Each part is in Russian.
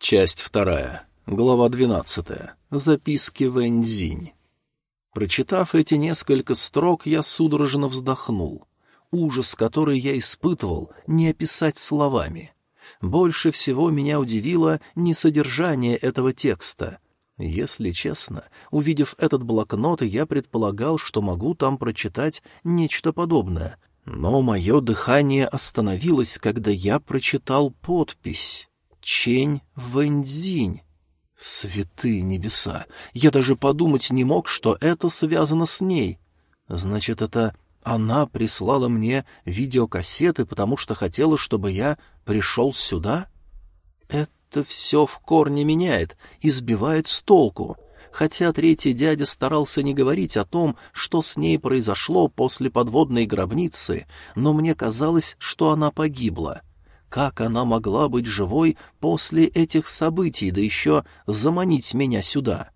Часть вторая. Глава двенадцатая. Записки Вэньцзинь. Прочитав эти несколько строк, я судорожно вздохнул. Ужас, который я испытывал, не описать словами. Больше всего меня удивило не содержание этого текста. Если честно, увидев этот блокнот, я предполагал, что могу там прочитать нечто подобное. Но мое дыхание остановилось, когда я прочитал подпись. Чень Вэньцзинь. Святые небеса! Я даже подумать не мог, что это связано с ней. Значит, это она прислала мне видеокассеты, потому что хотела, чтобы я пришел сюда? Это все в корне меняет и сбивает с толку. Хотя третий дядя старался не говорить о том, что с ней произошло после подводной гробницы, но мне казалось, что она погибла. Как она могла быть живой после этих событий, да еще заманить меня сюда?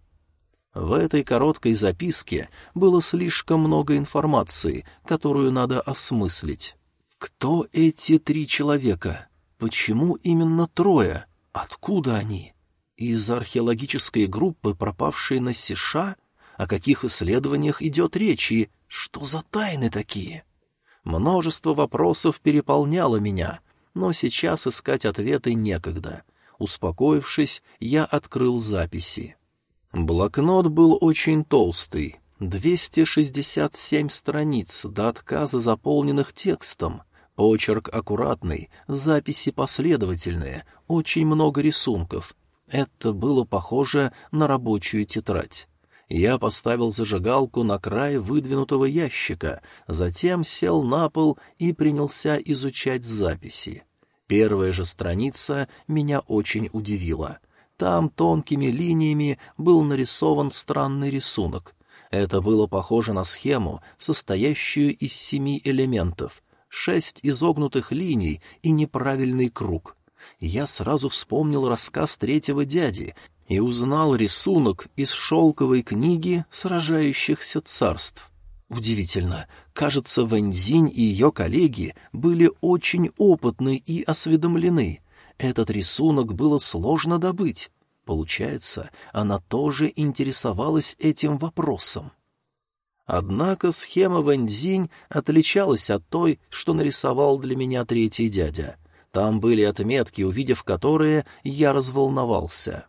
В этой короткой записке было слишком много информации, которую надо осмыслить. Кто эти три человека? Почему именно трое? Откуда они? Из археологической группы, пропавшей на Сиша? О каких исследованиях идет речь и что за тайны такие? Множество вопросов переполняло меня, но сейчас искать ответы некогда. Успокоившись, я открыл записи. Блокнот был очень толстый, 267 страниц до отказа заполненных текстом, почерк аккуратный, записи последовательные, очень много рисунков. Это было похоже на рабочую тетрадь. Я поставил зажигалку на край выдвинутого ящика, затем сел на пол и принялся изучать записи. Первая же страница меня очень удивила. Там тонкими линиями был нарисован странный рисунок. Это было похоже на схему, состоящую из семи элементов, шесть изогнутых линий и неправильный круг. Я сразу вспомнил рассказ третьего дяди и узнал рисунок из шелковой книги «Сражающихся царств». Удивительно, кажется, Вэньзинь и ее коллеги были очень опытны и осведомлены. Этот рисунок было сложно добыть. Получается, она тоже интересовалась этим вопросом. Однако схема Вэньзинь отличалась от той, что нарисовал для меня третий дядя. Там были отметки, увидев которые, я разволновался.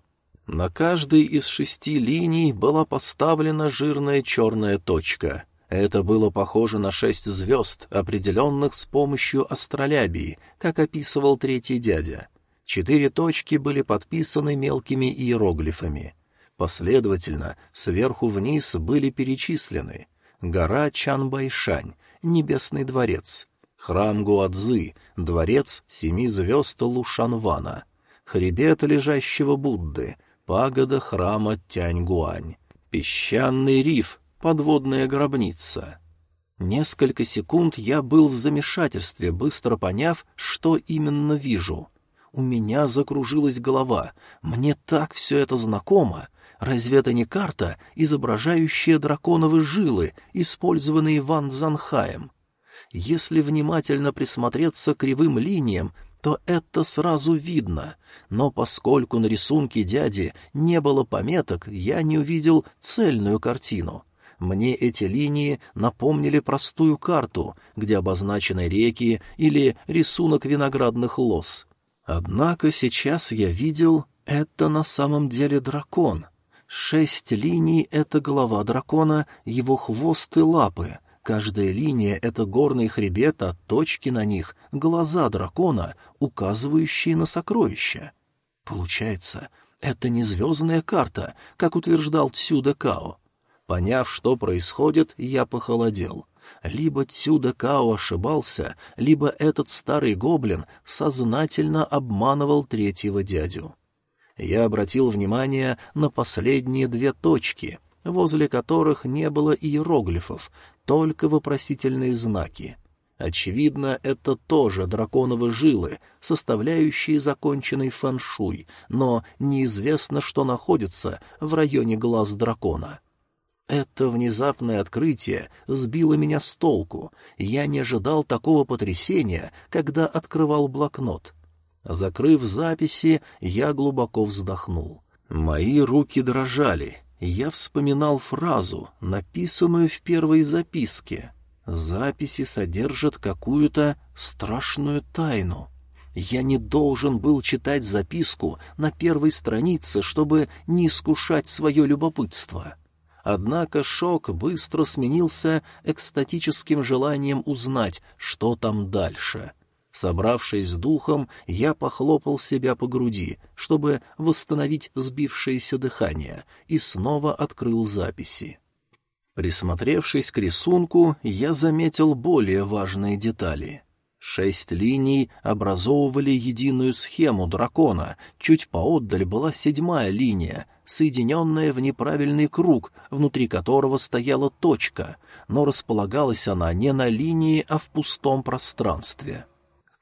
На каждой из шести линий была поставлена жирная черная точка. Это было похоже на шесть звезд, определенных с помощью астролябии, как описывал третий дядя. Четыре точки были подписаны мелкими иероглифами. Последовательно, сверху вниз были перечислены гора Чанбайшань, Небесный дворец, храм Гуадзы, дворец семи звезд Лушанвана, хребет лежащего Будды, пагода храма Тяньгуань, песчаный риф, подводная гробница. Несколько секунд я был в замешательстве, быстро поняв, что именно вижу. У меня закружилась голова. Мне так все это знакомо. Разве это не карта, изображающая драконовы жилы, использованные Ван Занхаем? Если внимательно присмотреться к кривым линиям, то это сразу видно, но поскольку на рисунке дяди не было пометок, я не увидел цельную картину. Мне эти линии напомнили простую карту, где обозначены реки или рисунок виноградных лоз. Однако сейчас я видел, это на самом деле дракон. Шесть линий — это голова дракона, его хвост и лапы. Каждая линия — это горный хребет, а точки на них — глаза дракона, указывающие на сокровища. Получается, это не звездная карта, как утверждал Цюда Као. Поняв, что происходит, я похолодел — либо Цюда Као ошибался, либо этот старый гоблин сознательно обманывал третьего дядю. Я обратил внимание на последние две точки, возле которых не было иероглифов, только вопросительные знаки. Очевидно, это тоже драконовы жилы, составляющие законченный фэншуй, но неизвестно, что находится в районе глаз дракона. Это внезапное открытие сбило меня с толку. Я не ожидал такого потрясения, когда открывал блокнот. Закрыв записи, я глубоко вздохнул. Мои руки дрожали, я вспоминал фразу, написанную в первой записке. Записи содержат какую-то страшную тайну. Я не должен был читать записку на первой странице, чтобы не искушать свое любопытство. Однако шок быстро сменился экстатическим желанием узнать, что там дальше. Собравшись с духом, я похлопал себя по груди, чтобы восстановить сбившееся дыхание, и снова открыл записи. Присмотревшись к рисунку, я заметил более важные детали. Шесть линий образовывали единую схему дракона, чуть поотдаль была седьмая линия, соединенная в неправильный круг, внутри которого стояла точка, но располагалась она не на линии, а в пустом пространстве.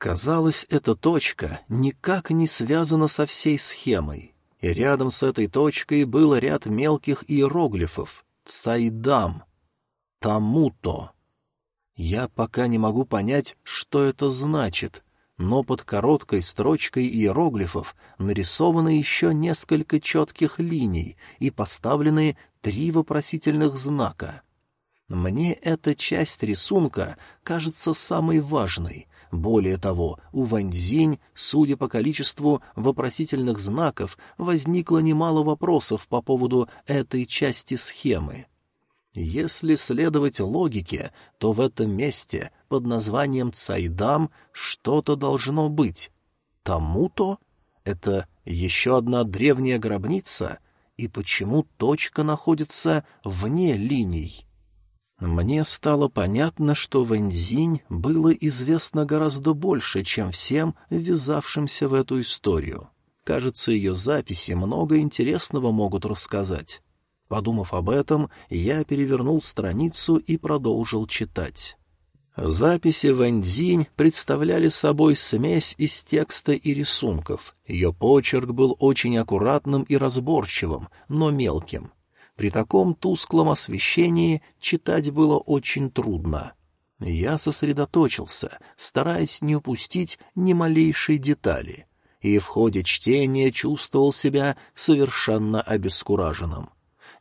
Казалось, эта точка никак не связана со всей схемой, и рядом с этой точкой был ряд мелких иероглифов — «Цайдам», «Тамуто», я пока не могу понять, что это значит, но под короткой строчкой иероглифов нарисованы еще несколько четких линий и поставлены три вопросительных знака. Мне эта часть рисунка кажется самой важной. Более того, у Ваньзинь, судя по количеству вопросительных знаков, возникло немало вопросов по поводу этой части схемы. Если следовать логике, то в этом месте под названием Цайдам что-то должно быть. Тому-то? Это еще одна древняя гробница? И почему точка находится вне линий? Мне стало понятно, что Вэньзинь было известно гораздо больше, чем всем ввязавшимся в эту историю. Кажется, ее записи много интересного могут рассказать. Подумав об этом, я перевернул страницу и продолжил читать. Записи Вэньцзинь представляли собой смесь из текста и рисунков. Ее почерк был очень аккуратным и разборчивым, но мелким. При таком тусклом освещении читать было очень трудно. Я сосредоточился, стараясь не упустить ни малейшей детали, и в ходе чтения чувствовал себя совершенно обескураженным.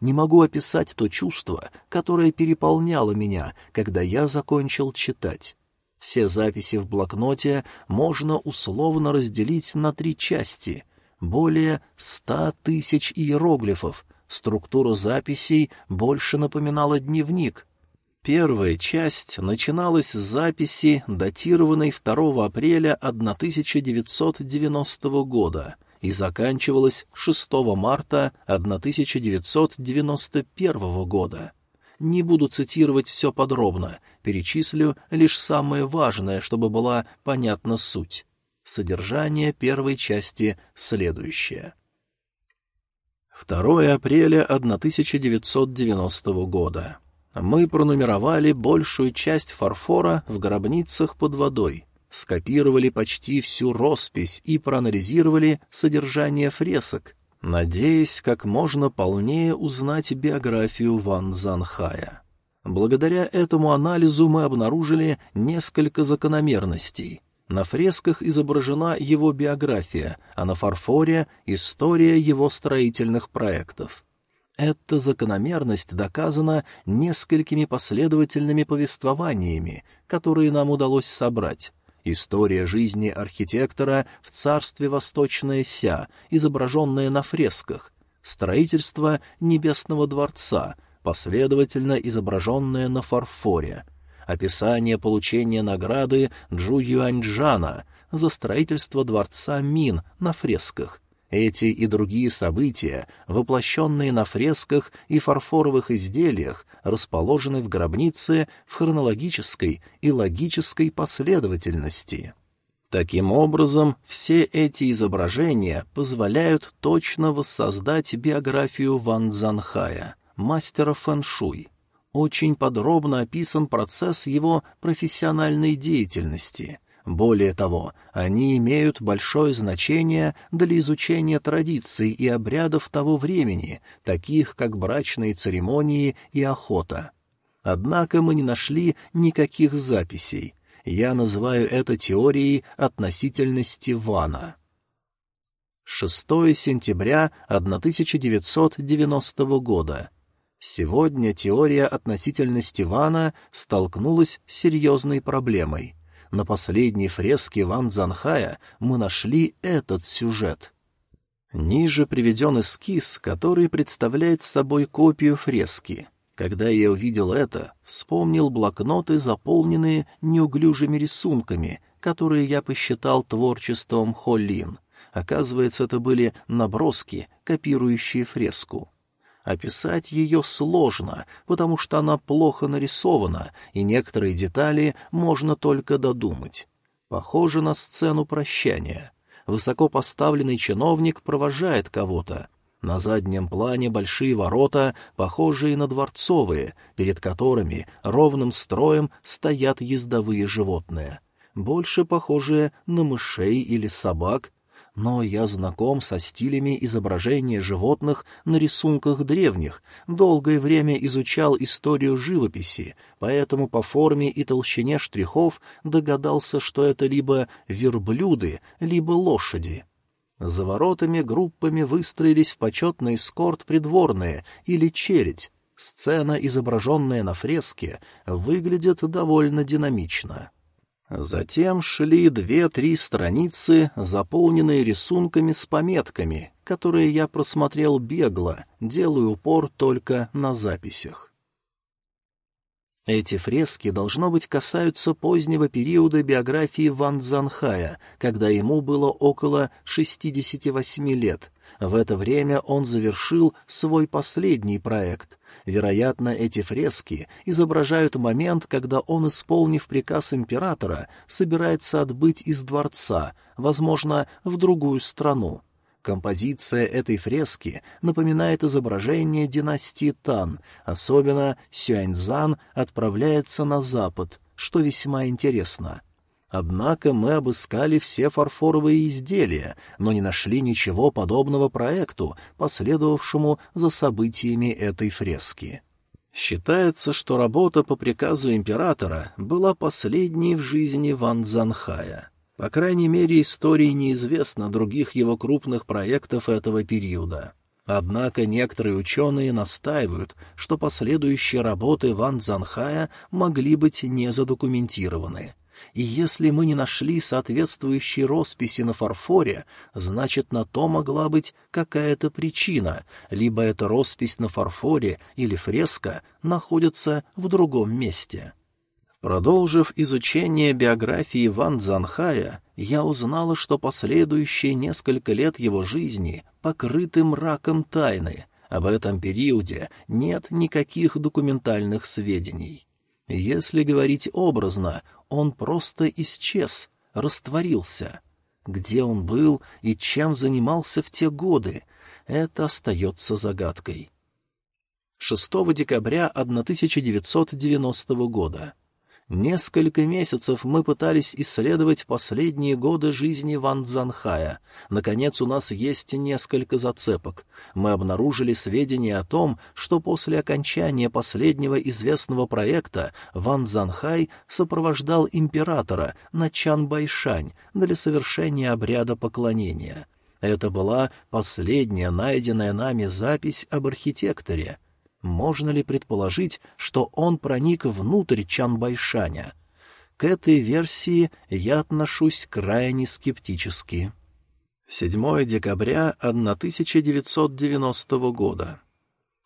Не могу описать то чувство, которое переполняло меня, когда я закончил читать. Все записи в блокноте можно условно разделить на три части. Более ста тысяч иероглифов. Структура записей больше напоминала дневник. Первая часть начиналась с записи, датированной 2 апреля 1990 года — и заканчивалась 6 марта 1991 года. Не буду цитировать все подробно, перечислю лишь самое важное, чтобы была понятна суть. Содержание первой части следующее. 2 апреля 1990 года. Мы пронумеровали большую часть фарфора в гробницах под водой — скопировали почти всю роспись и проанализировали содержание фресок, надеясь как можно полнее узнать биографию Ван Занхая. Благодаря этому анализу мы обнаружили несколько закономерностей. На фресках изображена его биография, а на фарфоре — история его строительных проектов. Эта закономерность доказана несколькими последовательными повествованиями, которые нам удалось собрать. История жизни архитектора в царстве Восточная Ся, изображенная на фресках, строительство Небесного дворца, последовательно изображенное на фарфоре, описание получения награды Джу Юаньчжана за строительство дворца Мин на фресках, эти и другие события, воплощенные на фресках и фарфоровых изделиях, расположены в гробнице в хронологической и логической последовательности. Таким образом, все эти изображения позволяют точно воссоздать биографию Ван Цзанхая, мастера фэншуй. Очень подробно описан процесс его профессиональной деятельности — более того, они имеют большое значение для изучения традиций и обрядов того времени, таких как брачные церемонии и охота. Однако мы не нашли никаких записей. Я называю это теорией относительности Вана. 6 сентября 1990 года. Сегодня теория относительности Вана столкнулась с серьезной проблемой. На последней фреске Ван Занхая мы нашли этот сюжет. Ниже приведен эскиз, который представляет собой копию фрески. Когда я увидел это, вспомнил блокноты, заполненные неуглюжими рисунками, которые я посчитал творчеством Холлин. Оказывается, это были наброски, копирующие фреску. Описать ее сложно, потому что она плохо нарисована, и некоторые детали можно только додумать. Похоже на сцену прощания. Высоко поставленный чиновник провожает кого-то. На заднем плане большие ворота, похожие на дворцовые, перед которыми ровным строем стоят ездовые животные, больше похожие на мышей или собак, но я знаком со стилями изображения животных на рисунках древних, долгое время изучал историю живописи, поэтому по форме и толщине штрихов догадался, что это либо верблюды, либо лошади. За воротами группами выстроились в почетный эскорт придворные или чередь. Сцена, изображенная на фреске, выглядит довольно динамично. Затем шли две-три страницы, заполненные рисунками с пометками, которые я просмотрел бегло, делая упор только на записях. Эти фрески, должно быть, касаются позднего периода биографии Ван Цзанхая, когда ему было около 68 лет. В это время он завершил свой последний проект. Вероятно, эти фрески изображают момент, когда он, исполнив приказ императора, собирается отбыть из дворца, возможно, в другую страну. Композиция этой фрески напоминает изображение династии Тан, особенно Сюаньзан отправляется на запад, что весьма интересно. Однако мы обыскали все фарфоровые изделия, но не нашли ничего подобного проекту, последовавшему за событиями этой фрески. Считается, что работа по приказу императора была последней в жизни Ван Цзанхая. По крайней мере, истории неизвестно других его крупных проектов этого периода. Однако некоторые ученые настаивают, что последующие работы Ван Цзанхая могли быть не задокументированы. И если мы не нашли соответствующей росписи на фарфоре, значит, на то могла быть какая-то причина, либо эта роспись на фарфоре или фреска находится в другом месте. Продолжив изучение биографии Ван Цзанхая, я узнала, что последующие несколько лет его жизни покрыты мраком тайны. Об этом периоде нет никаких документальных сведений. Если говорить образно, он просто исчез, растворился. Где он был и чем занимался в те годы, это остается загадкой. 6 декабря 1990 года. Несколько месяцев мы пытались исследовать последние годы жизни Ван Цзанхая. Наконец, у нас есть несколько зацепок. Мы обнаружили сведения о том, что после окончания последнего известного проекта Ван Цзанхай сопровождал императора на Чанбайшань для совершения обряда поклонения. Это была последняя найденная нами запись об архитекторе — можно ли предположить, что он проник внутрь Чанбайшаня? К этой версии я отношусь крайне скептически. 7 декабря 1990 года.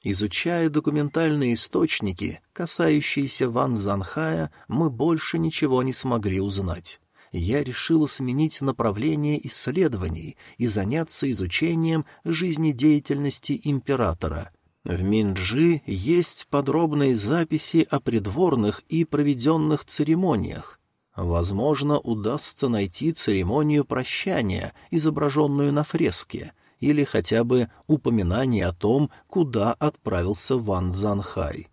Изучая документальные источники, касающиеся Ван Занхая, мы больше ничего не смогли узнать. Я решила сменить направление исследований и заняться изучением жизнедеятельности императора — в Минджи есть подробные записи о придворных и проведенных церемониях. Возможно, удастся найти церемонию прощания, изображенную на фреске, или хотя бы упоминание о том, куда отправился Ван Цзанхай.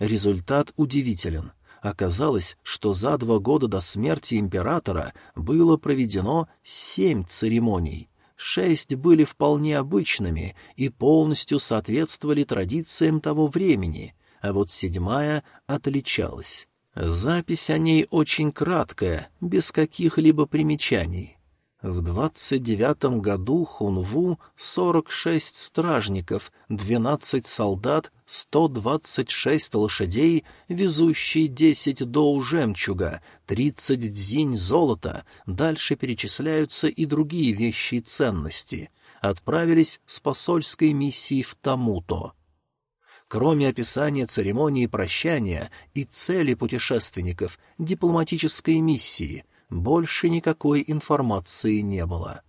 Результат удивителен. Оказалось, что за два года до смерти императора было проведено семь церемоний — Шесть были вполне обычными и полностью соответствовали традициям того времени, а вот седьмая отличалась. Запись о ней очень краткая, без каких-либо примечаний. В двадцать девятом году Хунву сорок шесть стражников, двенадцать солдат, сто двадцать шесть лошадей, везущие десять доу жемчуга, тридцать дзинь золота, дальше перечисляются и другие вещи и ценности, отправились с посольской миссией в Тамуто. Кроме описания церемонии прощания и цели путешественников, дипломатической миссии — больше никакой информации не было.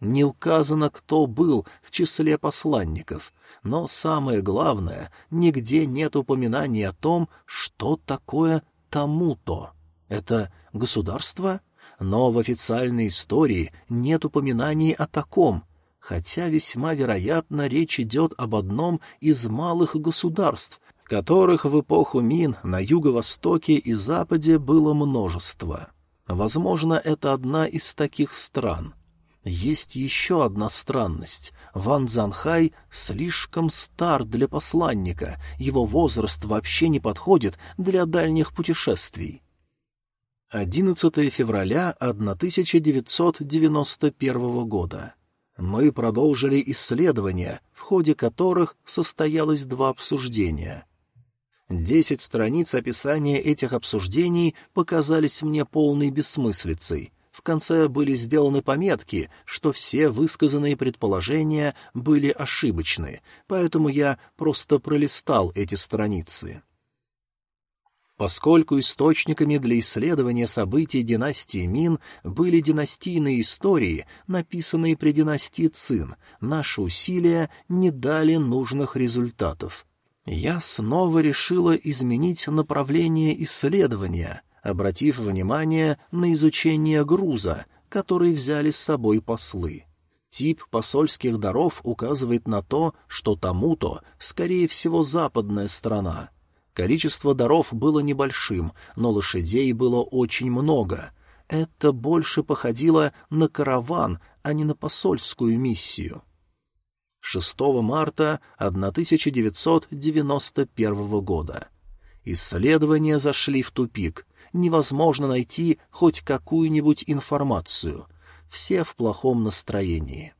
Не указано, кто был в числе посланников, но самое главное, нигде нет упоминаний о том, что такое тому-то. Это государство? Но в официальной истории нет упоминаний о таком, хотя весьма вероятно речь идет об одном из малых государств, которых в эпоху Мин на юго-востоке и западе было множество. Возможно, это одна из таких стран. Есть еще одна странность. Ван Занхай слишком стар для посланника, его возраст вообще не подходит для дальних путешествий. 11 февраля 1991 года. Мы продолжили исследования, в ходе которых состоялось два обсуждения — Десять страниц описания этих обсуждений показались мне полной бессмыслицей. В конце были сделаны пометки, что все высказанные предположения были ошибочны, поэтому я просто пролистал эти страницы. Поскольку источниками для исследования событий династии Мин были династийные истории, написанные при династии Цин, наши усилия не дали нужных результатов. Я снова решила изменить направление исследования, обратив внимание на изучение груза, который взяли с собой послы. Тип посольских даров указывает на то, что тому-то, скорее всего, западная страна. Количество даров было небольшим, но лошадей было очень много. Это больше походило на караван, а не на посольскую миссию. 6 марта 1991 года. Исследования зашли в тупик. Невозможно найти хоть какую-нибудь информацию. Все в плохом настроении.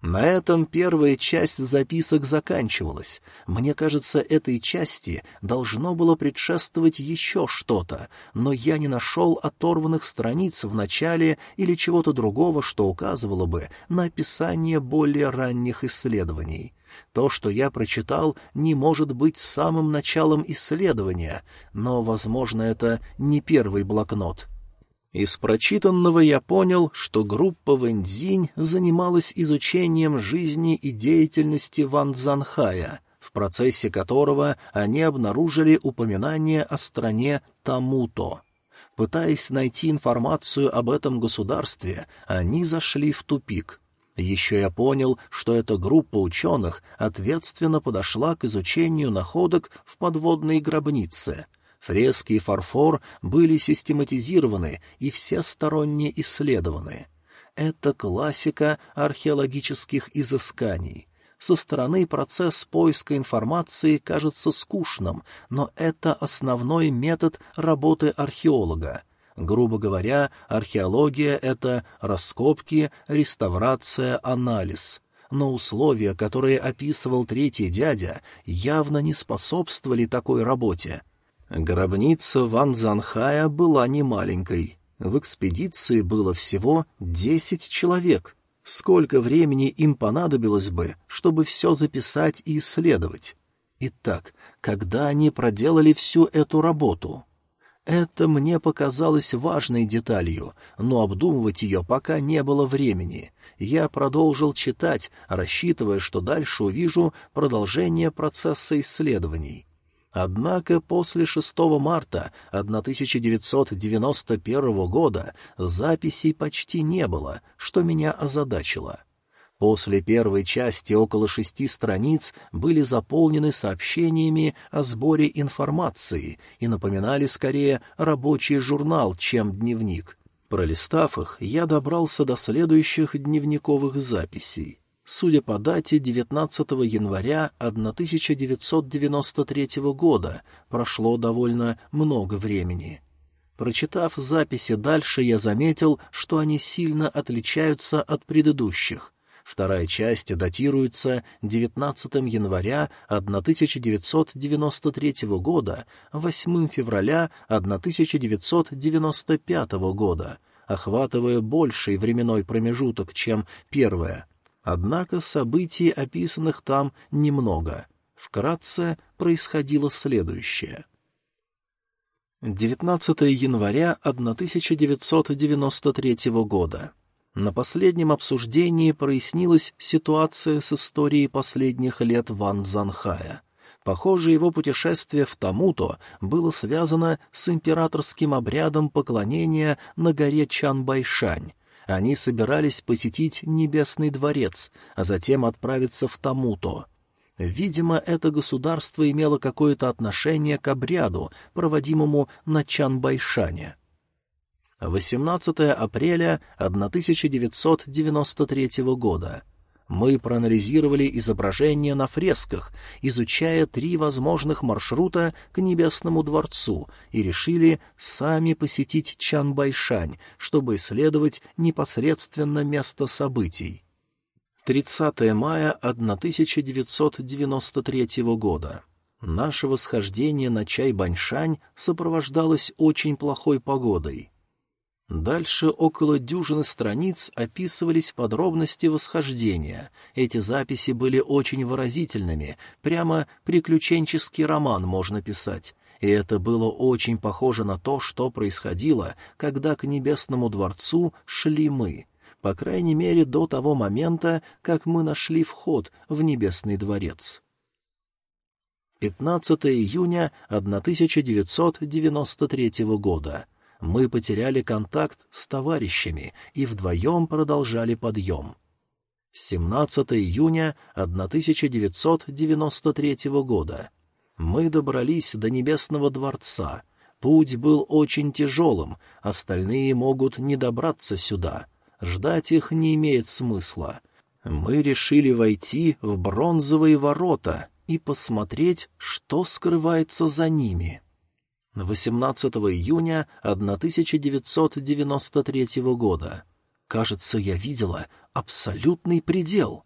На этом первая часть записок заканчивалась. Мне кажется, этой части должно было предшествовать еще что-то, но я не нашел оторванных страниц в начале или чего-то другого, что указывало бы на описание более ранних исследований. То, что я прочитал, не может быть самым началом исследования, но, возможно, это не первый блокнот. Из прочитанного я понял, что группа Вэньцзинь занималась изучением жизни и деятельности Ван Цзанхая, в процессе которого они обнаружили упоминание о стране Тамуто. Пытаясь найти информацию об этом государстве, они зашли в тупик. Еще я понял, что эта группа ученых ответственно подошла к изучению находок в подводной гробнице — Фрески и фарфор были систематизированы и всесторонне исследованы. Это классика археологических изысканий. Со стороны процесс поиска информации кажется скучным, но это основной метод работы археолога. Грубо говоря, археология — это раскопки, реставрация, анализ — но условия, которые описывал третий дядя, явно не способствовали такой работе. Гробница Ван Занхая была немаленькой. В экспедиции было всего десять человек. Сколько времени им понадобилось бы, чтобы все записать и исследовать? Итак, когда они проделали всю эту работу? Это мне показалось важной деталью, но обдумывать ее пока не было времени. Я продолжил читать, рассчитывая, что дальше увижу продолжение процесса исследований. Однако после 6 марта 1991 года записей почти не было, что меня озадачило. После первой части около шести страниц были заполнены сообщениями о сборе информации и напоминали скорее рабочий журнал, чем дневник. Пролистав их, я добрался до следующих дневниковых записей. Судя по дате 19 января 1993 года, прошло довольно много времени. Прочитав записи дальше, я заметил, что они сильно отличаются от предыдущих. Вторая часть датируется 19 января 1993 года, 8 февраля 1995 года, охватывая больший временной промежуток, чем первая. Однако событий, описанных там, немного. Вкратце происходило следующее. 19 января 1993 года. На последнем обсуждении прояснилась ситуация с историей последних лет Ван Занхая. Похоже, его путешествие в Тамуто было связано с императорским обрядом поклонения на горе Чанбайшань. Они собирались посетить Небесный дворец, а затем отправиться в Тамуто — Видимо, это государство имело какое-то отношение к обряду, проводимому на Чанбайшане. 18 апреля 1993 года. Мы проанализировали изображения на фресках, изучая три возможных маршрута к Небесному дворцу, и решили сами посетить Чанбайшань, чтобы исследовать непосредственно место событий. 30 мая 1993 года. Наше восхождение на Чай-Баньшань сопровождалось очень плохой погодой. Дальше около дюжины страниц описывались подробности восхождения. Эти записи были очень выразительными, прямо приключенческий роман можно писать. И это было очень похоже на то, что происходило, когда к Небесному дворцу шли мы — по крайней мере до того момента, как мы нашли вход в Небесный дворец. 15 июня 1993 года. Мы потеряли контакт с товарищами и вдвоем продолжали подъем. 17 июня 1993 года. Мы добрались до Небесного дворца. Путь был очень тяжелым, остальные могут не добраться сюда — Ждать их не имеет смысла. Мы решили войти в бронзовые ворота и посмотреть, что скрывается за ними. 18 июня 1993 года. Кажется, я видела абсолютный предел.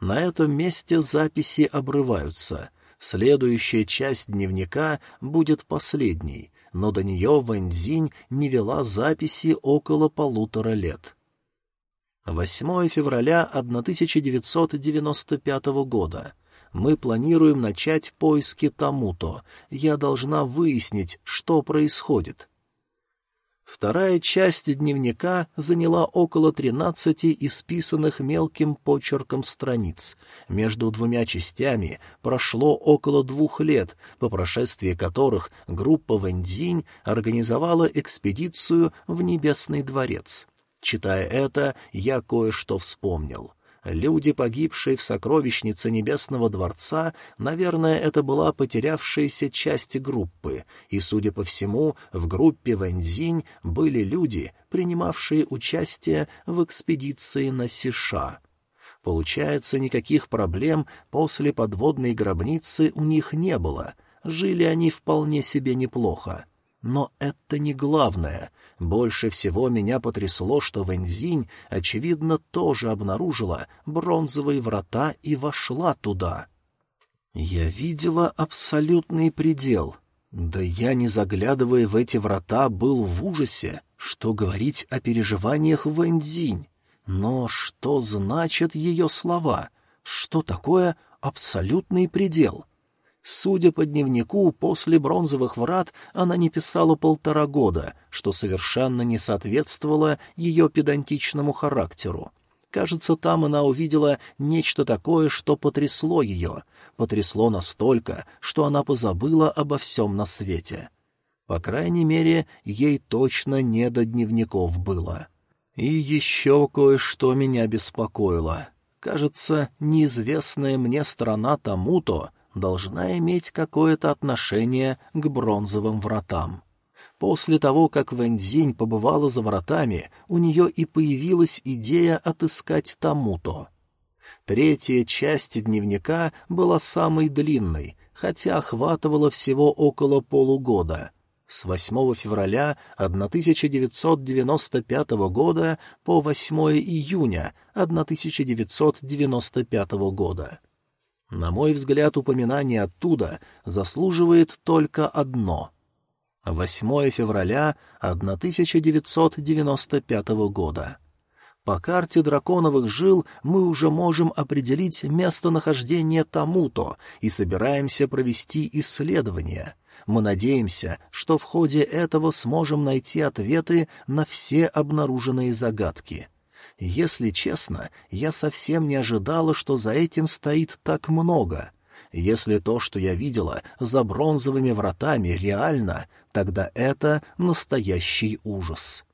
На этом месте записи обрываются. Следующая часть дневника будет последней, но до нее Вэньцзинь не вела записи около полутора лет. 8 февраля 1995 года. Мы планируем начать поиски Тамуто. Я должна выяснить, что происходит. Вторая часть дневника заняла около тринадцати исписанных мелким почерком страниц. Между двумя частями прошло около двух лет, по прошествии которых группа Вэньцзинь организовала экспедицию в Небесный дворец. Читая это, я кое-что вспомнил. Люди, погибшие в сокровищнице Небесного дворца, наверное, это была потерявшаяся часть группы, и, судя по всему, в группе Вэньцзинь были люди, принимавшие участие в экспедиции на Сиша. Получается, никаких проблем после подводной гробницы у них не было, жили они вполне себе неплохо. Но это не главное. Больше всего меня потрясло, что Вэньзинь, очевидно, тоже обнаружила бронзовые врата и вошла туда. Я видела абсолютный предел. Да я, не заглядывая в эти врата, был в ужасе, что говорить о переживаниях Вэньзинь. Но что значат ее слова? Что такое абсолютный предел? — Судя по дневнику, после бронзовых врат она не писала полтора года, что совершенно не соответствовало ее педантичному характеру. Кажется, там она увидела нечто такое, что потрясло ее, потрясло настолько, что она позабыла обо всем на свете. По крайней мере, ей точно не до дневников было. И еще кое-что меня беспокоило. Кажется, неизвестная мне страна тому-то — должна иметь какое-то отношение к бронзовым вратам. После того, как Вэньцзинь побывала за вратами, у нее и появилась идея отыскать Тамуто. Третья часть дневника была самой длинной, хотя охватывала всего около полугода. с 8 февраля 1995 года по 8 июня 1995 года. На мой взгляд, упоминание оттуда заслуживает только одно. 8 февраля 1995 года. По карте драконовых жил мы уже можем определить местонахождение тому-то и собираемся провести исследование. Мы надеемся, что в ходе этого сможем найти ответы на все обнаруженные загадки. Если честно, я совсем не ожидала, что за этим стоит так много. Если то, что я видела за бронзовыми вратами, реально, тогда это настоящий ужас.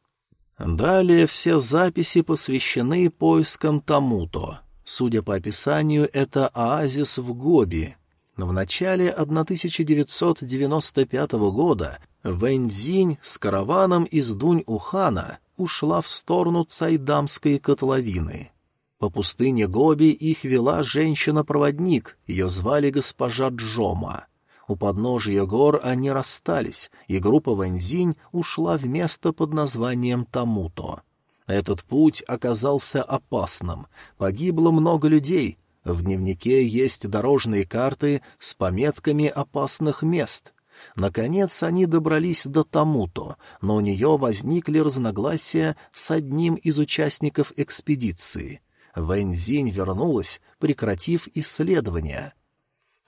Далее все записи посвящены поискам тому-то. Судя по описанию, это оазис в Гоби. В начале 1995 года Вэньцзинь с караваном из Дунь-Ухана ушла в сторону Цайдамской котловины. По пустыне Гоби их вела женщина-проводник, ее звали госпожа Джома. У подножия гор они расстались, и группа Вэньзинь ушла в место под названием Тамуто. Этот путь оказался опасным, погибло много людей. В дневнике есть дорожные карты с пометками опасных мест. Наконец они добрались до Тамуто, но у нее возникли разногласия с одним из участников экспедиции. Вэньзинь вернулась, прекратив исследования —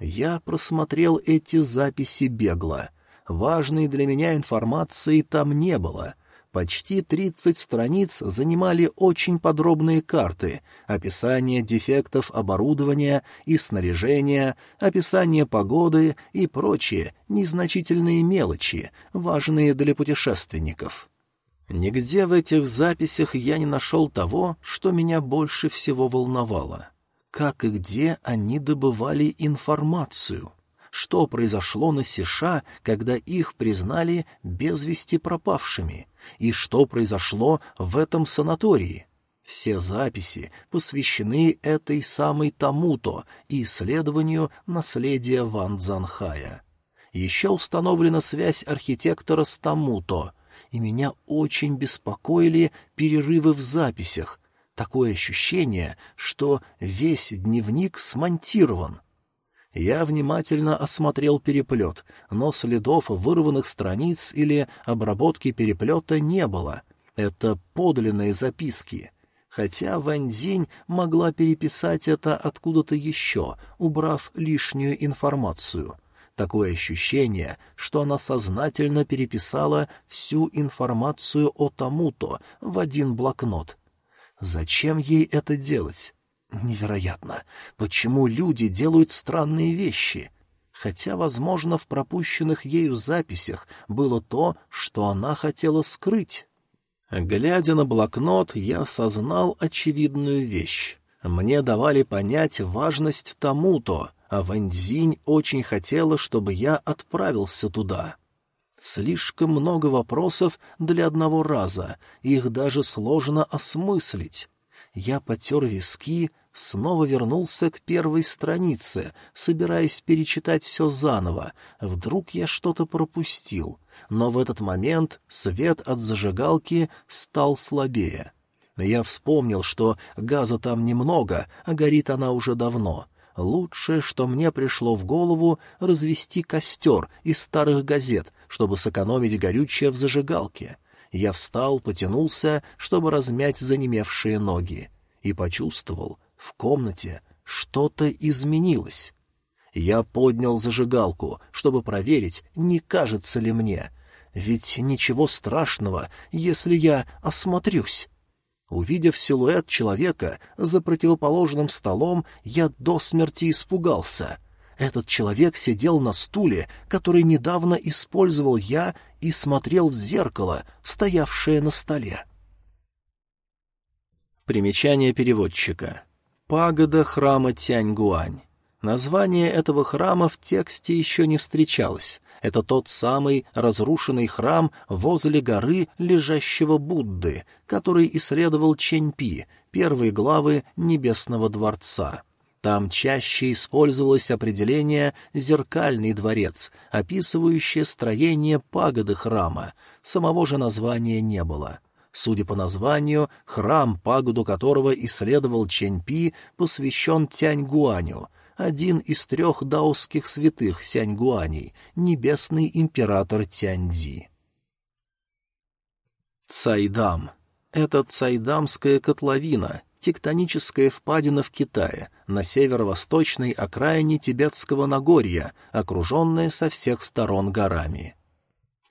я просмотрел эти записи бегло. Важной для меня информации там не было. Почти тридцать страниц занимали очень подробные карты, описание дефектов оборудования и снаряжения, описание погоды и прочие незначительные мелочи, важные для путешественников. Нигде в этих записях я не нашел того, что меня больше всего волновало — как и где они добывали информацию, что произошло на Сиша, когда их признали без вести пропавшими, и что произошло в этом санатории. Все записи посвящены этой самой Тамуто и исследованию наследия Ван Цзанхая. Еще установлена связь архитектора с Тамуто, и меня очень беспокоили перерывы в записях, Такое ощущение, что весь дневник смонтирован. Я внимательно осмотрел переплет, но следов вырванных страниц или обработки переплета не было. Это подлинные записки. Хотя Ваньзинь могла переписать это откуда-то еще, убрав лишнюю информацию. Такое ощущение, что она сознательно переписала всю информацию о Тамуто в один блокнот, Зачем ей это делать? Невероятно. Почему люди делают странные вещи? Хотя, возможно, в пропущенных ею записях было то, что она хотела скрыть. Глядя на блокнот, я осознал очевидную вещь. Мне давали понять важность тому-то, а Ваньцзинь очень хотела, чтобы я отправился туда. Слишком много вопросов для одного раза, их даже сложно осмыслить. Я потер виски, снова вернулся к первой странице, собираясь перечитать все заново. Вдруг я что-то пропустил, но в этот момент свет от зажигалки стал слабее. Я вспомнил, что газа там немного, а горит она уже давно. Лучшее, что мне пришло в голову, развести костер из старых газет — чтобы сэкономить горючее в зажигалке. Я встал, потянулся, чтобы размять занемевшие ноги, и почувствовал, в комнате что-то изменилось. Я поднял зажигалку, чтобы проверить, не кажется ли мне. Ведь ничего страшного, если я осмотрюсь. Увидев силуэт человека за противоположным столом, я до смерти испугался — этот человек сидел на стуле, который недавно использовал я, и смотрел в зеркало, стоявшее на столе. Примечание переводчика. Пагода храма Тяньгуань. Название этого храма в тексте еще не встречалось. Это тот самый разрушенный храм возле горы лежащего Будды, который исследовал Ченьпи, первые главы Небесного дворца. Там чаще использовалось определение «зеркальный дворец», описывающее строение пагоды храма. Самого же названия не было. Судя по названию, храм, пагоду которого исследовал Чэньпи, посвящен Тяньгуаню, один из трех даосских святых Сяньгуаней, небесный император Тяньцзи. Цайдам. Это Цайдамская котловина, тектоническая впадина в Китае, на северо-восточной окраине Тибетского Нагорья, окруженная со всех сторон горами.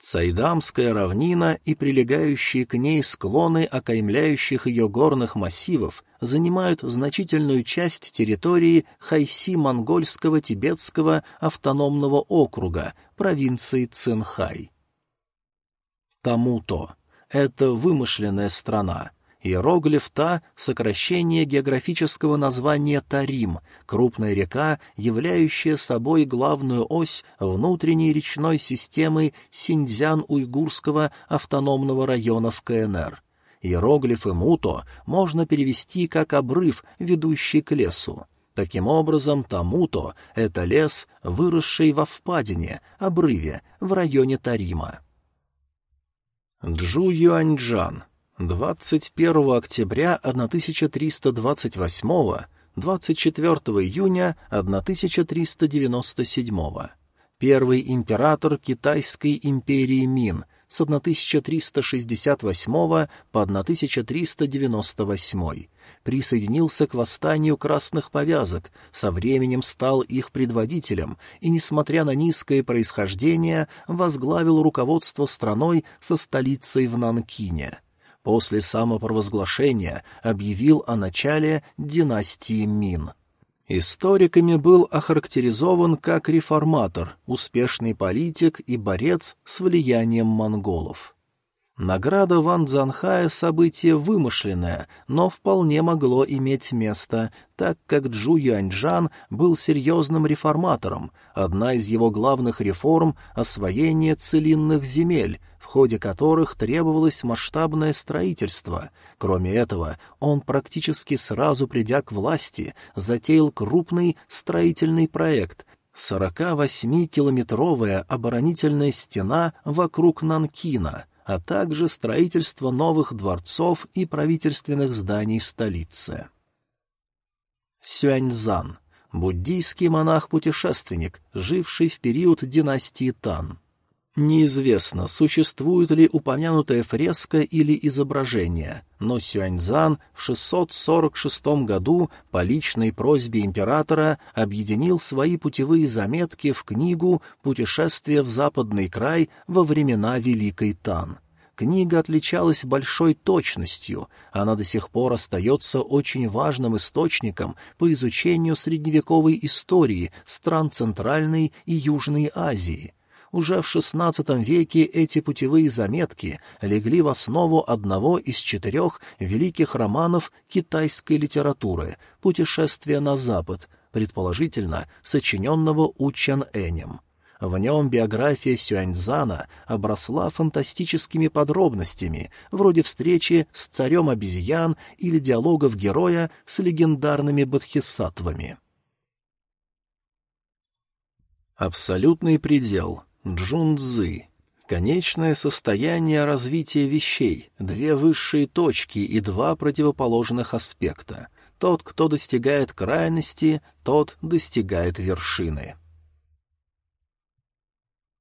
Цайдамская равнина и прилегающие к ней склоны окаймляющих ее горных массивов занимают значительную часть территории Хайси-Монгольского тибетского автономного округа, провинции Цинхай. Тамуто — это вымышленная страна, Иероглиф Та — сокращение географического названия Тарим, крупная река, являющая собой главную ось внутренней речной системы Синьцзян-Уйгурского автономного района в КНР. Иероглифы Муто можно перевести как «обрыв, ведущий к лесу». Таким образом, Тамуто — это лес, выросший во впадине, обрыве, в районе Тарима. Джу Юаньчжан 21 октября 1328, 24 июня 1397. Первый император Китайской империи Мин с 1368 по 1398 присоединился к восстанию красных повязок, со временем стал их предводителем и, несмотря на низкое происхождение, возглавил руководство страной со столицей в Нанкине после самопровозглашения объявил о начале династии Мин. Историками был охарактеризован как реформатор, успешный политик и борец с влиянием монголов. Награда Ван Цзанхая — событие вымышленное, но вполне могло иметь место, так как Джу Юаньчжан был серьезным реформатором, одна из его главных реформ — освоение целинных земель, ходе которых требовалось масштабное строительство. Кроме этого, он практически сразу придя к власти, затеял крупный строительный проект — 48-километровая оборонительная стена вокруг Нанкина, а также строительство новых дворцов и правительственных зданий в столице. Сюаньзан — буддийский монах-путешественник, живший в период династии Тан. Неизвестно, существует ли упомянутая фреска или изображение, но Сюаньзан в 646 году по личной просьбе императора объединил свои путевые заметки в книгу «Путешествие в западный край во времена Великой Тан». Книга отличалась большой точностью, она до сих пор остается очень важным источником по изучению средневековой истории стран Центральной и Южной Азии — уже в XVI веке эти путевые заметки легли в основу одного из четырех великих романов китайской литературы «Путешествие на Запад», предположительно сочиненного Учан Энем. В нем биография Сюаньзана обросла фантастическими подробностями, вроде встречи с царем обезьян или диалогов героя с легендарными бодхисаттвами. Абсолютный предел Джунцзы. Конечное состояние развития вещей, две высшие точки и два противоположных аспекта. Тот, кто достигает крайности, тот достигает вершины.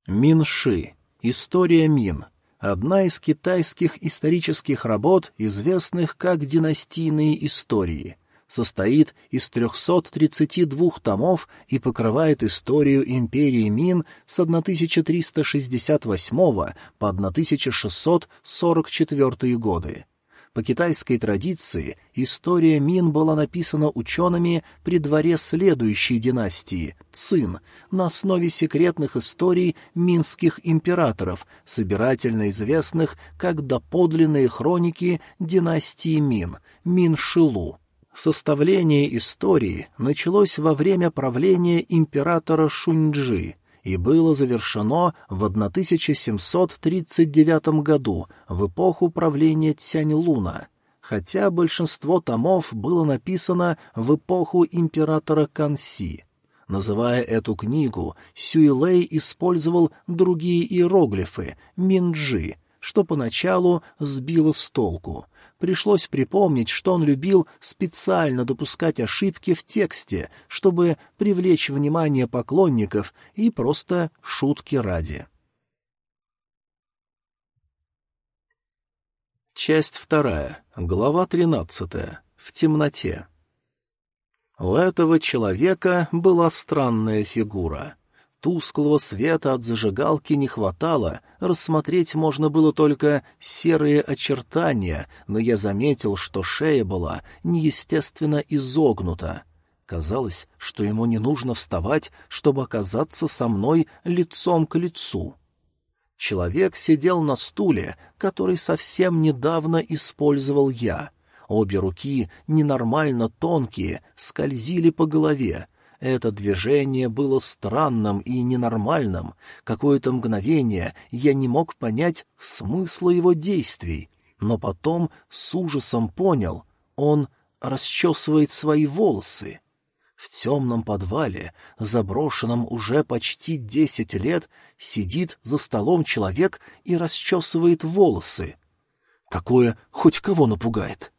Минши. История Мин. Одна из китайских исторических работ, известных как династийные истории — состоит из 332 томов и покрывает историю империи Мин с 1368 по 1644 годы. По китайской традиции история Мин была написана учеными при дворе следующей династии — Цин, на основе секретных историй минских императоров, собирательно известных как доподлинные хроники династии Мин, Мин-Шилу. Составление истории началось во время правления императора Шуньджи и было завершено в 1739 году, в эпоху правления Цянь-Луна. хотя большинство томов было написано в эпоху императора Канси. Называя эту книгу, Сюйлей использовал другие иероглифы — минджи, что поначалу сбило с толку. Пришлось припомнить, что он любил специально допускать ошибки в тексте, чтобы привлечь внимание поклонников и просто шутки ради. Часть вторая, глава тринадцатая. В темноте. У этого человека была странная фигура. Тусклого света от зажигалки не хватало, рассмотреть можно было только серые очертания, но я заметил, что шея была неестественно изогнута. Казалось, что ему не нужно вставать, чтобы оказаться со мной лицом к лицу. Человек сидел на стуле, который совсем недавно использовал я. Обе руки, ненормально тонкие, скользили по голове. Это движение было странным и ненормальным. Какое-то мгновение я не мог понять смысла его действий, но потом с ужасом понял — он расчесывает свои волосы. В темном подвале, заброшенном уже почти десять лет, сидит за столом человек и расчесывает волосы. Такое хоть кого напугает.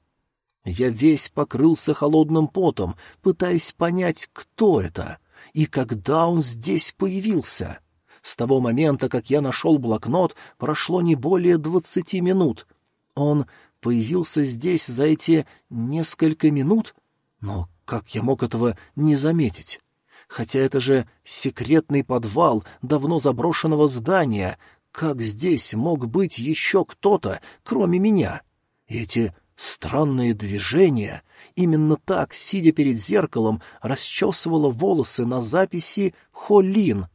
Я весь покрылся холодным потом, пытаясь понять, кто это и когда он здесь появился. С того момента, как я нашел блокнот, прошло не более двадцати минут. Он появился здесь за эти несколько минут? Но как я мог этого не заметить? Хотя это же секретный подвал давно заброшенного здания. Как здесь мог быть еще кто-то, кроме меня? Эти странные движения... Именно так, сидя перед зеркалом, расчесывала волосы на записи Холин.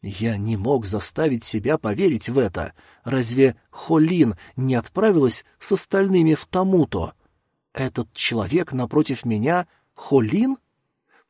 Я не мог заставить себя поверить в это. Разве Холин не отправилась с остальными в Тамуто? Этот человек напротив меня Холин?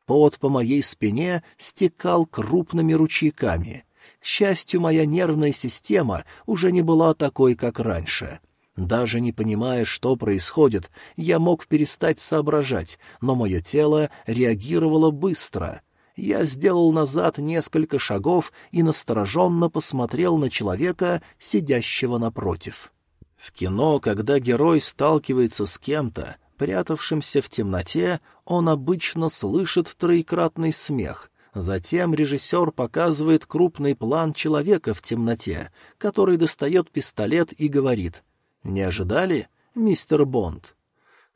Пот по моей спине стекал крупными ручейками. К счастью, моя нервная система уже не была такой, как раньше. Даже не понимая, что происходит, я мог перестать соображать, но мое тело реагировало быстро. Я сделал назад несколько шагов и настороженно посмотрел на человека, сидящего напротив. В кино, когда герой сталкивается с кем-то, прятавшимся в темноте, он обычно слышит троекратный смех. Затем режиссер показывает крупный план человека в темноте, который достает пистолет и говорит «Не ожидали, мистер Бонд?»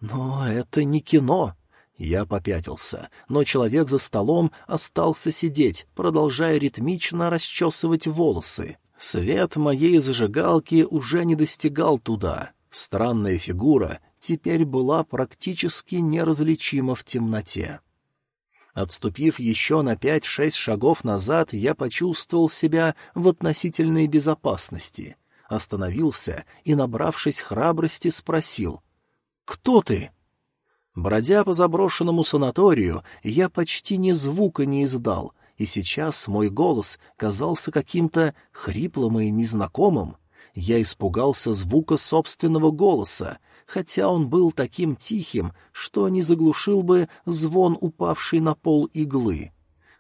«Но это не кино», я попятился, но человек за столом остался сидеть, продолжая ритмично расчесывать волосы. Свет моей зажигалки уже не достигал туда. Странная фигура теперь была практически неразличима в темноте. Отступив еще на пять-шесть шагов назад, я почувствовал себя в относительной безопасности. Остановился и, набравшись храбрости, спросил «Кто ты?» Бродя по заброшенному санаторию, я почти ни звука не издал, и сейчас мой голос казался каким-то хриплым и незнакомым. Я испугался звука собственного голоса хотя он был таким тихим, что не заглушил бы звон упавшей на пол иглы.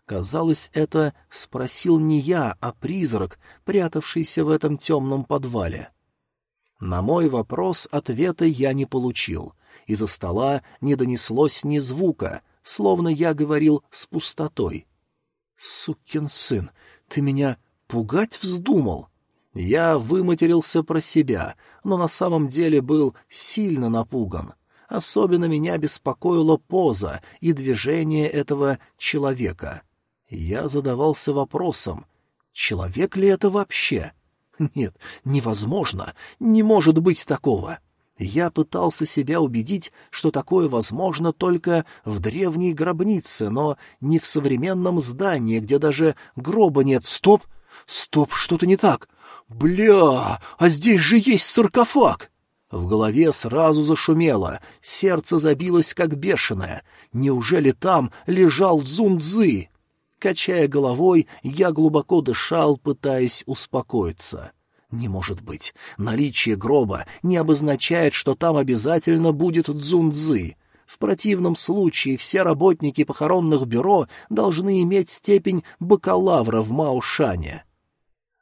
Казалось, это спросил не я, а призрак, прятавшийся в этом темном подвале. На мой вопрос ответа я не получил. Из-за стола не донеслось ни звука, словно я говорил с пустотой. «Сукин сын, ты меня пугать вздумал?» Я выматерился про себя, но на самом деле был сильно напуган. Особенно меня беспокоила поза и движение этого человека. Я задавался вопросом, человек ли это вообще? Нет, невозможно, не может быть такого. Я пытался себя убедить, что такое возможно только в древней гробнице, но не в современном здании, где даже гроба нет. Стоп! Стоп, что-то не так. «Бля, а здесь же есть саркофаг!» В голове сразу зашумело, сердце забилось как бешеное. Неужели там лежал Цзунцзы? Качая головой, я глубоко дышал, пытаясь успокоиться. Не может быть. Наличие гроба не обозначает, что там обязательно будет дзунцзы. В противном случае все работники похоронных бюро должны иметь степень бакалавра в Маушане.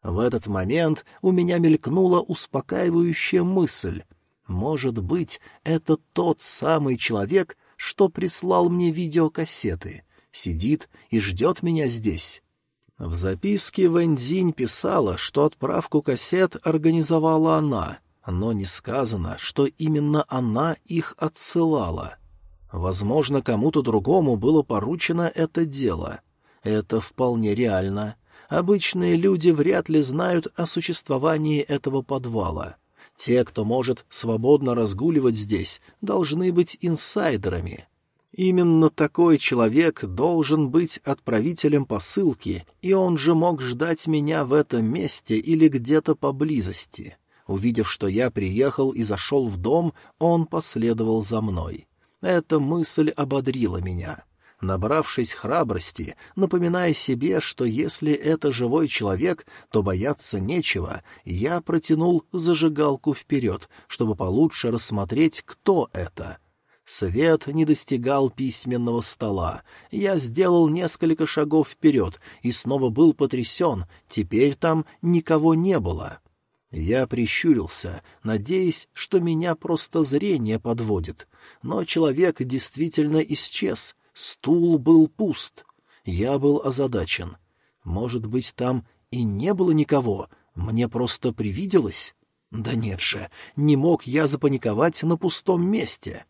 В этот момент у меня мелькнула успокаивающая мысль. Может быть, это тот самый человек, что прислал мне видеокассеты. Сидит и ждет меня здесь. В записке Вэньцзинь писала, что отправку кассет организовала она, но не сказано, что именно она их отсылала. Возможно, кому-то другому было поручено это дело. Это вполне реально. Обычные люди вряд ли знают о существовании этого подвала. Те, кто может свободно разгуливать здесь, должны быть инсайдерами. Именно такой человек должен быть отправителем посылки, и он же мог ждать меня в этом месте или где-то поблизости. Увидев, что я приехал и зашел в дом, он последовал за мной. Эта мысль ободрила меня. Набравшись храбрости, напоминая себе, что если это живой человек, то бояться нечего, я протянул зажигалку вперед, чтобы получше рассмотреть, кто это. Свет не достигал письменного стола. Я сделал несколько шагов вперед и снова был потрясен, теперь там никого не было. Я прищурился, надеясь, что меня просто зрение подводит. Но человек действительно исчез. Стул был пуст. Я был озадачен. Может быть, там и не было никого. Мне просто привиделось? Да нет же, не мог я запаниковать на пустом месте.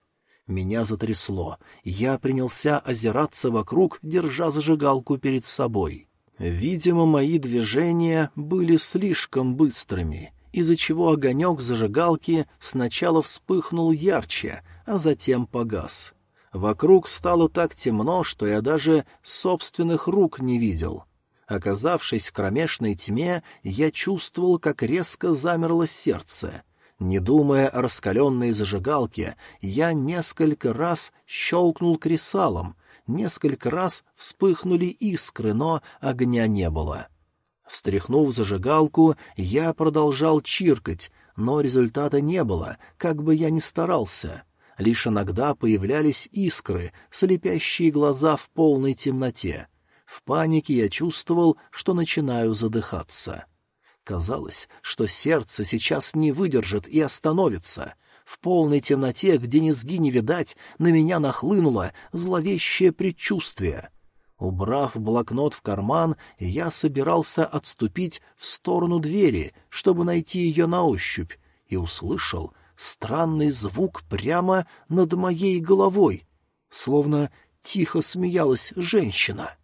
Меня затрясло. Я принялся озираться вокруг, держа зажигалку перед собой. Видимо, мои движения были слишком быстрыми, из-за чего огонек зажигалки сначала вспыхнул ярче, а затем погас. Вокруг стало так темно, что я даже собственных рук не видел. Оказавшись в кромешной тьме, я чувствовал, как резко замерло сердце. Не думая о раскаленной зажигалке, я несколько раз щелкнул кресалом — Несколько раз вспыхнули искры, но огня не было. Встряхнув зажигалку, я продолжал чиркать, но результата не было, как бы я ни старался. Лишь иногда появлялись искры, слепящие глаза в полной темноте. В панике я чувствовал, что начинаю задыхаться. Казалось, что сердце сейчас не выдержит и остановится — в полной темноте, где низги не видать, на меня нахлынуло зловещее предчувствие. Убрав блокнот в карман, я собирался отступить в сторону двери, чтобы найти ее на ощупь, и услышал странный звук прямо над моей головой, словно тихо смеялась женщина.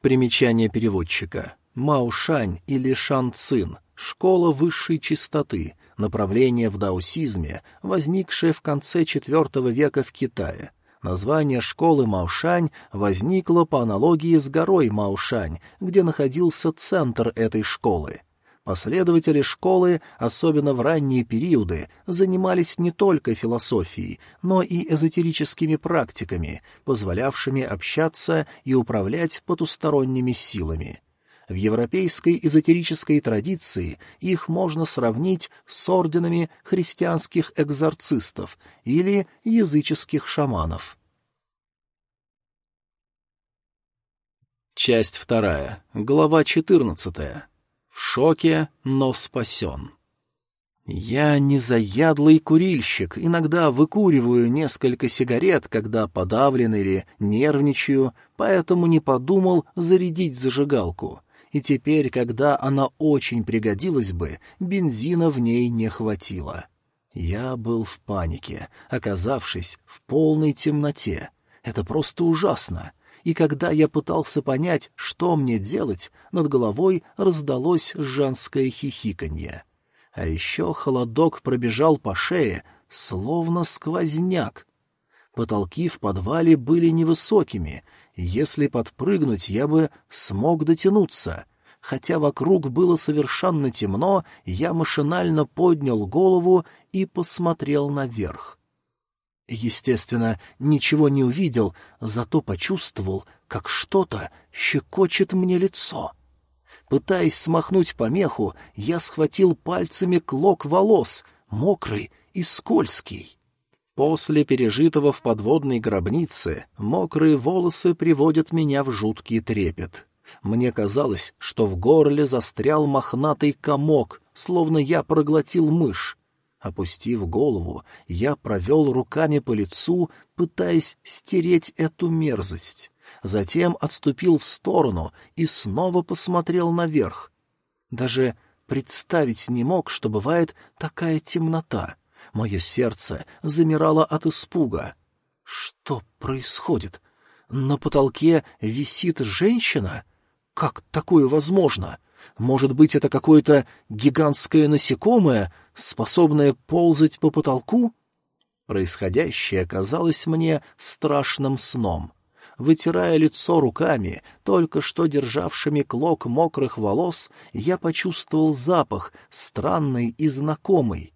Примечание переводчика. Маушань или Шан-Цин — школа высшей чистоты, направление в даосизме, возникшее в конце IV века в Китае. Название школы Маушань возникло по аналогии с горой Маушань, где находился центр этой школы. Последователи школы, особенно в ранние периоды, занимались не только философией, но и эзотерическими практиками, позволявшими общаться и управлять потусторонними силами. В европейской эзотерической традиции их можно сравнить с орденами христианских экзорцистов или языческих шаманов. Часть вторая, глава четырнадцатая. В шоке, но спасен. Я не заядлый курильщик, иногда выкуриваю несколько сигарет, когда подавлен или нервничаю, поэтому не подумал зарядить зажигалку — и теперь, когда она очень пригодилась бы, бензина в ней не хватило. Я был в панике, оказавшись в полной темноте. Это просто ужасно. И когда я пытался понять, что мне делать, над головой раздалось женское хихиканье. А еще холодок пробежал по шее, словно сквозняк. Потолки в подвале были невысокими, если подпрыгнуть, я бы смог дотянуться. Хотя вокруг было совершенно темно, я машинально поднял голову и посмотрел наверх. Естественно, ничего не увидел, зато почувствовал, как что-то щекочет мне лицо. Пытаясь смахнуть помеху, я схватил пальцами клок волос, мокрый и скользкий. После пережитого в подводной гробнице мокрые волосы приводят меня в жуткий трепет. Мне казалось, что в горле застрял мохнатый комок, словно я проглотил мышь. Опустив голову, я провел руками по лицу, пытаясь стереть эту мерзость. Затем отступил в сторону и снова посмотрел наверх. Даже представить не мог, что бывает такая темнота. Мое сердце замирало от испуга. Что происходит? На потолке висит женщина? Как такое возможно? Может быть, это какое-то гигантское насекомое, способное ползать по потолку? Происходящее казалось мне страшным сном. Вытирая лицо руками, только что державшими клок мокрых волос, я почувствовал запах, странный и знакомый.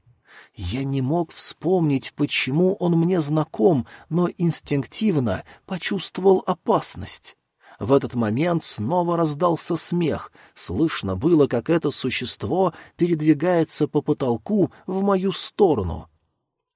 Я не мог вспомнить, почему он мне знаком, но инстинктивно почувствовал опасность. В этот момент снова раздался смех. Слышно было, как это существо передвигается по потолку в мою сторону.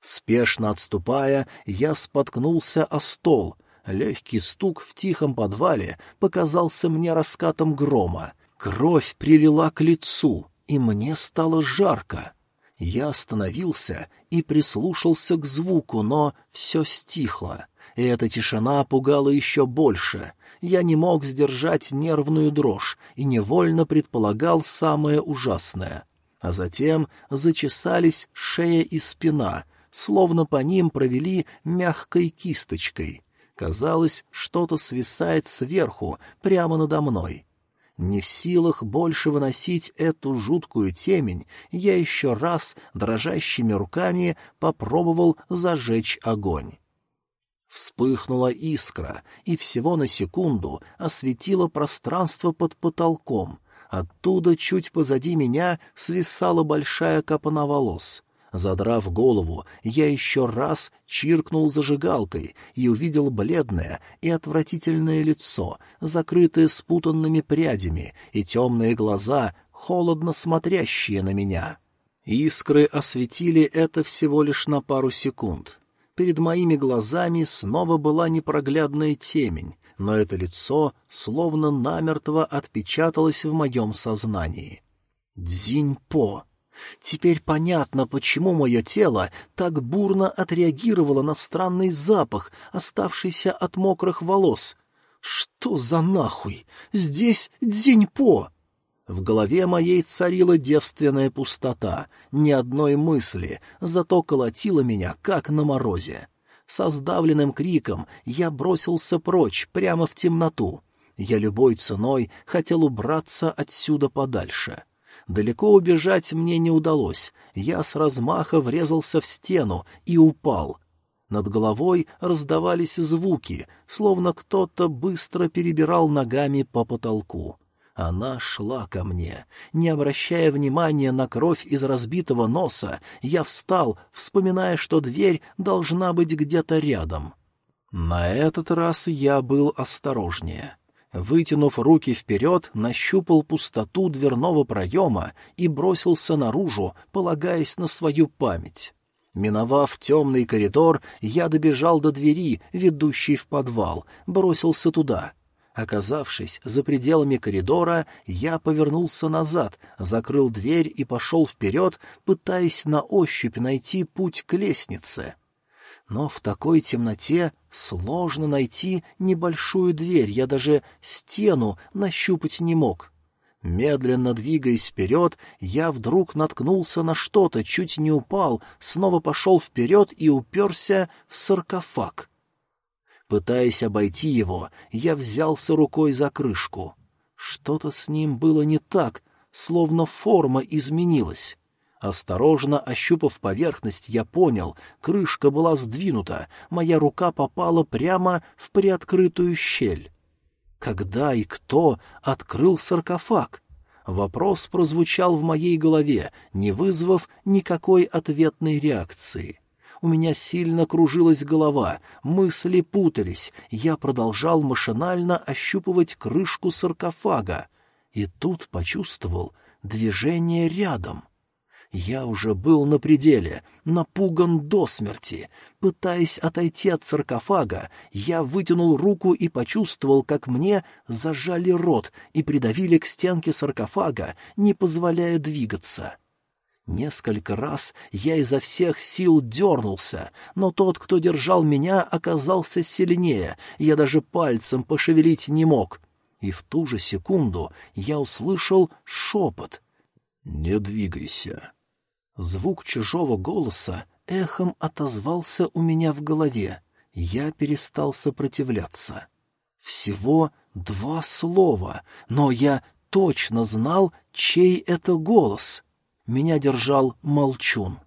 Спешно отступая, я споткнулся о стол. Легкий стук в тихом подвале показался мне раскатом грома. Кровь прилила к лицу, и мне стало жарко. Я остановился и прислушался к звуку, но все стихло, и эта тишина пугала еще больше. Я не мог сдержать нервную дрожь и невольно предполагал самое ужасное. А затем зачесались шея и спина, словно по ним провели мягкой кисточкой. Казалось, что-то свисает сверху, прямо надо мной. Не в силах больше выносить эту жуткую темень, я еще раз дрожащими руками попробовал зажечь огонь. Вспыхнула искра, и всего на секунду осветила пространство под потолком. Оттуда чуть позади меня свисала большая копна волос. Задрав голову, я еще раз чиркнул зажигалкой и увидел бледное и отвратительное лицо, закрытое спутанными прядями, и темные глаза, холодно смотрящие на меня. Искры осветили это всего лишь на пару секунд. Перед моими глазами снова была непроглядная темень, но это лицо словно намертво отпечаталось в моем сознании. Дзиньпо! Теперь понятно, почему мое тело так бурно отреагировало на странный запах, оставшийся от мокрых волос. Что за нахуй? Здесь Дзиньпо! В голове моей царила девственная пустота, ни одной мысли, зато колотила меня, как на морозе. Со сдавленным криком я бросился прочь, прямо в темноту. Я любой ценой хотел убраться отсюда подальше. Далеко убежать мне не удалось. Я с размаха врезался в стену и упал. Над головой раздавались звуки, словно кто-то быстро перебирал ногами по потолку. Она шла ко мне. Не обращая внимания на кровь из разбитого носа, я встал, вспоминая, что дверь должна быть где-то рядом. На этот раз я был осторожнее вытянув руки вперед, нащупал пустоту дверного проема и бросился наружу, полагаясь на свою память. Миновав темный коридор, я добежал до двери, ведущей в подвал, бросился туда. Оказавшись за пределами коридора, я повернулся назад, закрыл дверь и пошел вперед, пытаясь на ощупь найти путь к лестнице. Но в такой темноте сложно найти небольшую дверь, я даже стену нащупать не мог. Медленно двигаясь вперед, я вдруг наткнулся на что-то, чуть не упал, снова пошел вперед и уперся в саркофаг. Пытаясь обойти его, я взялся рукой за крышку. Что-то с ним было не так, словно форма изменилась. Осторожно ощупав поверхность, я понял, крышка была сдвинута, моя рука попала прямо в приоткрытую щель. Когда и кто открыл саркофаг? Вопрос прозвучал в моей голове, не вызвав никакой ответной реакции. У меня сильно кружилась голова, мысли путались, я продолжал машинально ощупывать крышку саркофага. и тут почувствовал движение рядом. Я уже был на пределе, напуган до смерти. Пытаясь отойти от саркофага, я вытянул руку и почувствовал, как мне зажали рот и придавили к стенке саркофага, не позволяя двигаться. Несколько раз я изо всех сил дернулся, но тот, кто держал меня, оказался сильнее, я даже пальцем пошевелить не мог. И в ту же секунду я услышал шепот. «Не двигайся». Звук чужого голоса эхом отозвался у меня в голове. Я перестал сопротивляться. Всего два слова, но я точно знал, чей это голос. Меня держал молчун.